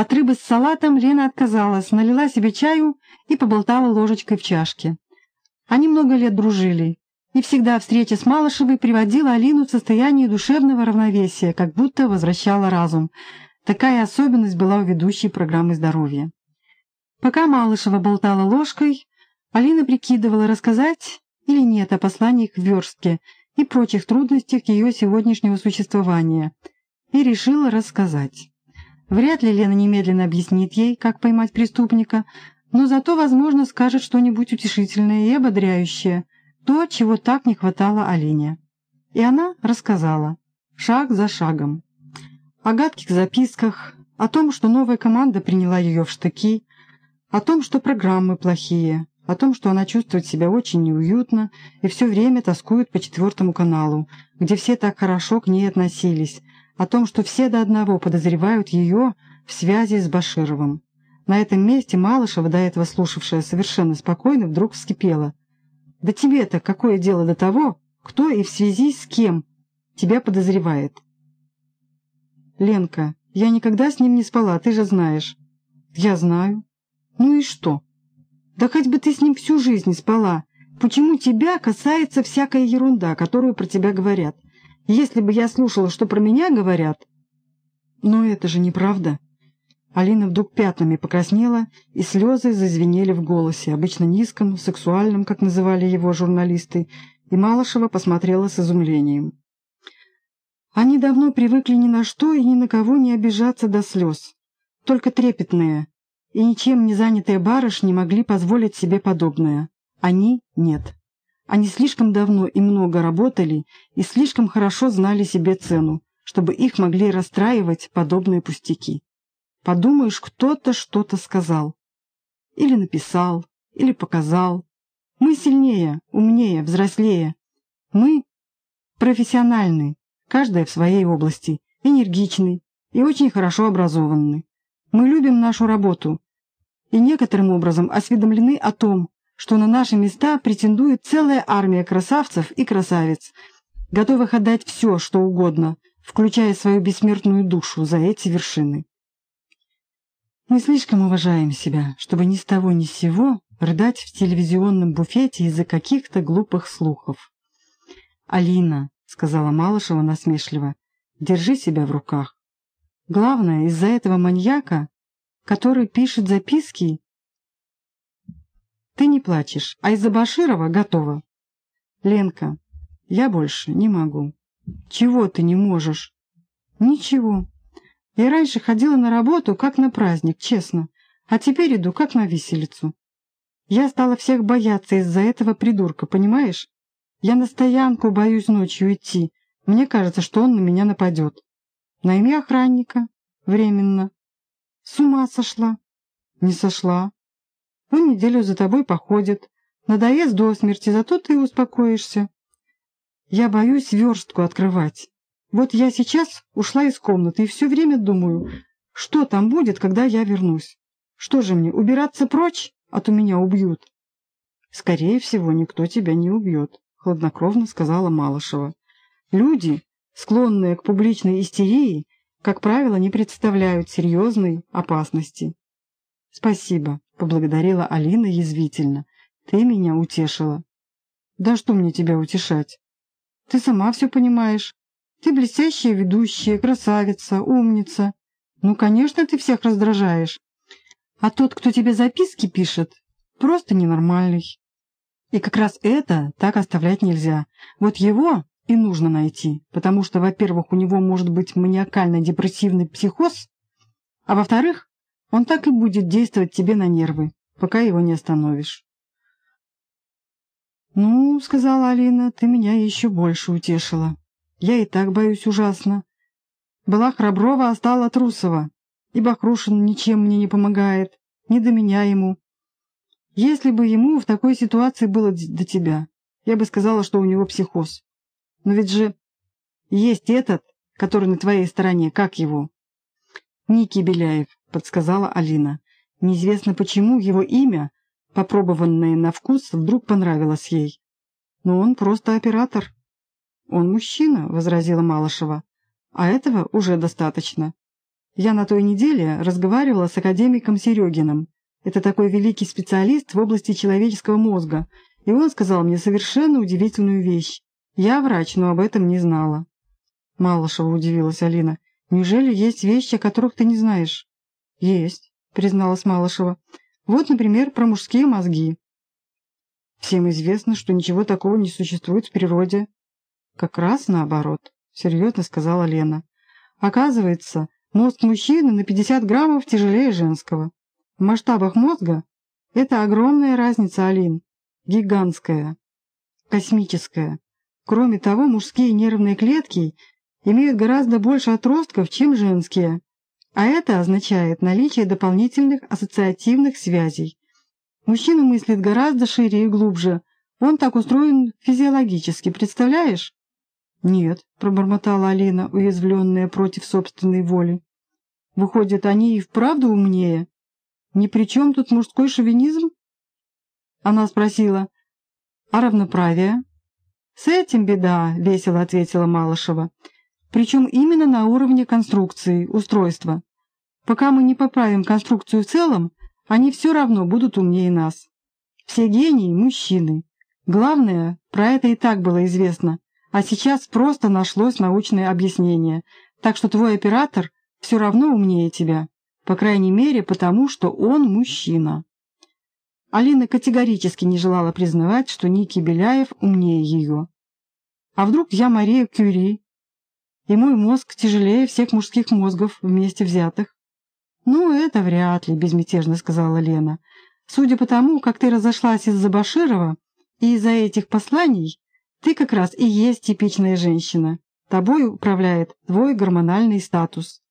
От рыбы с салатом Лена отказалась, налила себе чаю и поболтала ложечкой в чашке. Они много лет дружили, и всегда встреча с Малышевой приводила Алину в состояние душевного равновесия, как будто возвращала разум. Такая особенность была у ведущей программы здоровья. Пока Малышева болтала ложкой, Алина прикидывала, рассказать или нет о посланиях в верстке и прочих трудностях ее сегодняшнего существования, и решила рассказать. Вряд ли Лена немедленно объяснит ей, как поймать преступника, но зато, возможно, скажет что-нибудь утешительное и ободряющее, то, чего так не хватало Алине. И она рассказала, шаг за шагом. О гадких записках, о том, что новая команда приняла ее в штыки, о том, что программы плохие, о том, что она чувствует себя очень неуютно и все время тоскует по четвертому каналу, где все так хорошо к ней относились, о том, что все до одного подозревают ее в связи с Башировым. На этом месте Малышева, до этого слушавшая совершенно спокойно, вдруг вскипела. «Да тебе-то какое дело до того, кто и в связи с кем тебя подозревает?» «Ленка, я никогда с ним не спала, ты же знаешь». «Я знаю». «Ну и что?» «Да хоть бы ты с ним всю жизнь спала. Почему тебя касается всякая ерунда, которую про тебя говорят? Если бы я слушала, что про меня говорят...» «Но это же неправда». Алина вдруг пятнами покраснела, и слезы зазвенели в голосе, обычно низком, сексуальном, как называли его журналисты, и Малышева посмотрела с изумлением. Они давно привыкли ни на что и ни на кого не обижаться до слез. Только трепетные и ничем не занятые барышни могли позволить себе подобное. Они — нет. Они слишком давно и много работали и слишком хорошо знали себе цену, чтобы их могли расстраивать подобные пустяки. Подумаешь, кто-то что-то сказал. Или написал, или показал. Мы сильнее, умнее, взрослее. Мы профессиональны, каждая в своей области, энергичны и очень хорошо образованы. Мы любим нашу работу и некоторым образом осведомлены о том, что на наши места претендует целая армия красавцев и красавиц, готовых отдать все, что угодно, включая свою бессмертную душу за эти вершины. Мы слишком уважаем себя, чтобы ни с того ни с сего рыдать в телевизионном буфете из-за каких-то глупых слухов. «Алина», — сказала Малышева насмешливо, — «держи себя в руках. Главное, из-за этого маньяка, который пишет записки, ты не плачешь, а из-за Баширова готова. Ленка, я больше не могу. Чего ты не можешь? Ничего. Я раньше ходила на работу, как на праздник, честно, а теперь иду, как на виселицу. Я стала всех бояться из-за этого придурка, понимаешь? Я на стоянку боюсь ночью идти. Мне кажется, что он на меня нападет. Найми охранника. Временно. С ума сошла. Не сошла. Он неделю за тобой походит. Надоест до смерти, зато ты успокоишься. Я боюсь верстку открывать. Вот я сейчас ушла из комнаты и все время думаю, что там будет, когда я вернусь. Что же мне, убираться прочь, а то меня убьют? Скорее всего, никто тебя не убьет, хладнокровно сказала Малышева. Люди, склонные к публичной истерии, как правило, не представляют серьезной опасности. «Спасибо», — поблагодарила Алина язвительно. «Ты меня утешила». «Да что мне тебя утешать? Ты сама все понимаешь. Ты блестящая ведущая, красавица, умница. Ну, конечно, ты всех раздражаешь. А тот, кто тебе записки пишет, просто ненормальный. И как раз это так оставлять нельзя. Вот его и нужно найти, потому что, во-первых, у него может быть маниакально-депрессивный психоз, а во-вторых, он так и будет действовать тебе на нервы, пока его не остановишь. «Ну, — сказала Алина, — ты меня еще больше утешила. Я и так боюсь ужасно. Была Храброва, а стала Трусова. И Бахрушин ничем мне не помогает, не до меня ему. Если бы ему в такой ситуации было до тебя, я бы сказала, что у него психоз. Но ведь же есть этот, который на твоей стороне, как его? Ники Беляев, подсказала Алина. Неизвестно почему его имя, попробованное на вкус, вдруг понравилось ей. Но он просто оператор. «Он мужчина», — возразила Малышева. «А этого уже достаточно. Я на той неделе разговаривала с академиком Серегиным. Это такой великий специалист в области человеческого мозга, и он сказал мне совершенно удивительную вещь. Я врач, но об этом не знала. Малышева удивилась Алина. Неужели есть вещи, о которых ты не знаешь? Есть, призналась Малышева. Вот, например, про мужские мозги. Всем известно, что ничего такого не существует в природе. Как раз наоборот, серьезно сказала Лена. Оказывается, мозг мужчины на 50 граммов тяжелее женского. В масштабах мозга это огромная разница, Алин. Гигантская. Космическая. Кроме того, мужские нервные клетки имеют гораздо больше отростков, чем женские. А это означает наличие дополнительных ассоциативных связей. Мужчина мыслит гораздо шире и глубже. Он так устроен физиологически, представляешь? «Нет», — пробормотала Алина, уязвленная против собственной воли. «Выходит, они и вправду умнее? Ни при чем тут мужской шовинизм?» Она спросила, «А равноправие?» «С этим беда», — весело ответила Малышева. «Причем именно на уровне конструкции, устройства. Пока мы не поправим конструкцию в целом, они все равно будут умнее нас. Все гении – мужчины. Главное, про это и так было известно, а сейчас просто нашлось научное объяснение, так что твой оператор все равно умнее тебя, по крайней мере потому, что он мужчина. Алина категорически не желала признавать, что Ники Беляев умнее ее. А вдруг я Мария Кюри, и мой мозг тяжелее всех мужских мозгов вместе взятых? «Ну, это вряд ли», — безмятежно сказала Лена. «Судя по тому, как ты разошлась из-за Баширова и из-за этих посланий, ты как раз и есть типичная женщина. Тобой управляет твой гормональный статус».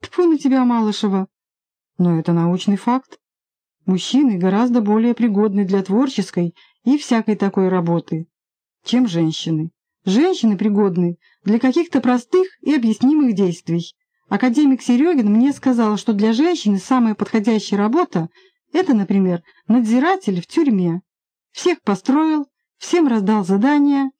«Тьфу на тебя, Малышева!» «Но это научный факт. Мужчины гораздо более пригодны для творческой и всякой такой работы, чем женщины. Женщины пригодны для каких-то простых и объяснимых действий, Академик Серегин мне сказал, что для женщины самая подходящая работа – это, например, надзиратель в тюрьме. Всех построил, всем раздал задания,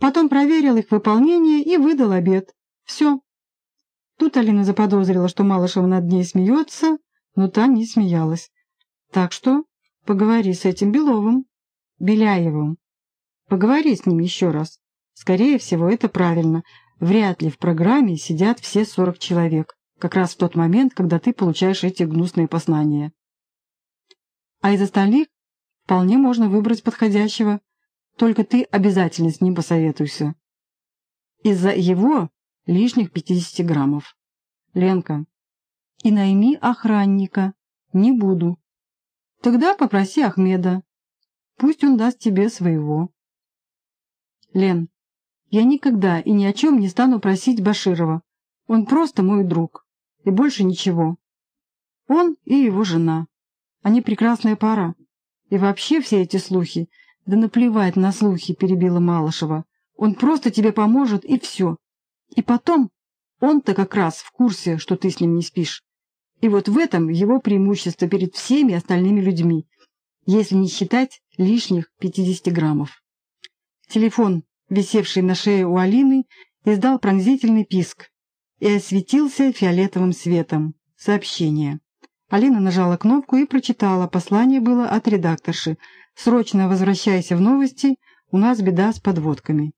потом проверил их выполнение и выдал обед. Все. Тут Алина заподозрила, что Малышева над ней смеется, но та не смеялась. Так что поговори с этим Беловым, Беляевым. Поговори с ним еще раз. Скорее всего, это правильно. Вряд ли в программе сидят все 40 человек, как раз в тот момент, когда ты получаешь эти гнусные послания. А из остальных вполне можно выбрать подходящего, только ты обязательно с ним посоветуйся. Из-за его лишних 50 граммов. Ленка, и найми охранника. Не буду. Тогда попроси Ахмеда. Пусть он даст тебе своего. Лен, я никогда и ни о чем не стану просить Баширова. Он просто мой друг. И больше ничего. Он и его жена. Они прекрасная пара. И вообще все эти слухи... Да наплевать на слухи, перебила Малышева. Он просто тебе поможет, и все. И потом, он-то как раз в курсе, что ты с ним не спишь. И вот в этом его преимущество перед всеми остальными людьми, если не считать лишних 50 граммов. Телефон висевший на шее у Алины, издал пронзительный писк и осветился фиолетовым светом. Сообщение. Алина нажала кнопку и прочитала. Послание было от редакторши. «Срочно возвращайся в новости, у нас беда с подводками».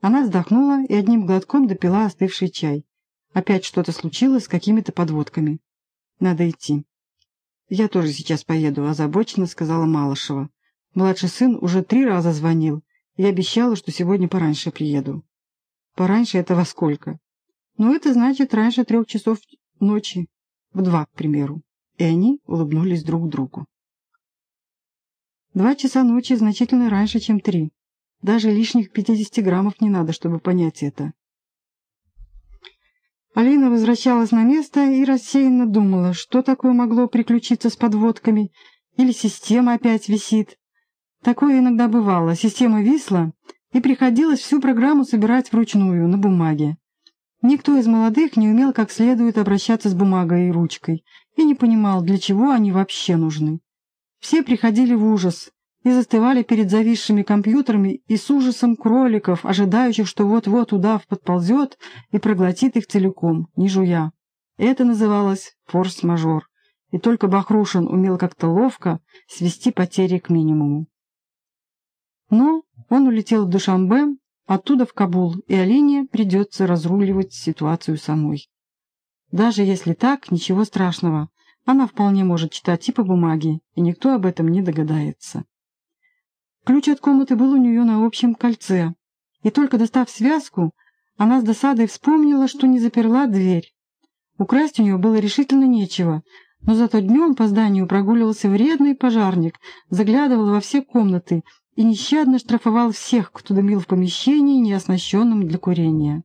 Она вздохнула и одним глотком допила остывший чай. Опять что-то случилось с какими-то подводками. Надо идти. «Я тоже сейчас поеду», — озабоченно сказала Малышева. Младший сын уже три раза звонил. Я обещала, что сегодня пораньше приеду. Пораньше это во сколько? Ну, это значит раньше трех часов ночи. В два, к примеру. И они улыбнулись друг другу. Два часа ночи значительно раньше, чем три. Даже лишних 50 граммов не надо, чтобы понять это. Алина возвращалась на место и рассеянно думала, что такое могло приключиться с подводками, или система опять висит. Такое иногда бывало. Система висла, и приходилось всю программу собирать вручную, на бумаге. Никто из молодых не умел как следует обращаться с бумагой и ручкой, и не понимал, для чего они вообще нужны. Все приходили в ужас и застывали перед зависшими компьютерами и с ужасом кроликов, ожидающих, что вот-вот удав подползет и проглотит их целиком, не жуя. Это называлось форс-мажор, и только Бахрушин умел как-то ловко свести потери к минимуму. Но он улетел в Душамбе, оттуда в Кабул, и Алине придется разруливать ситуацию самой. Даже если так, ничего страшного. Она вполне может читать и по бумаге, и никто об этом не догадается. Ключ от комнаты был у нее на общем кольце, и только достав связку, она с досадой вспомнила, что не заперла дверь. Украсть у нее было решительно нечего, но зато днем по зданию прогуливался вредный пожарник, заглядывал во все комнаты и нещадно штрафовал всех, кто дымил в помещении, не оснащенном для курения.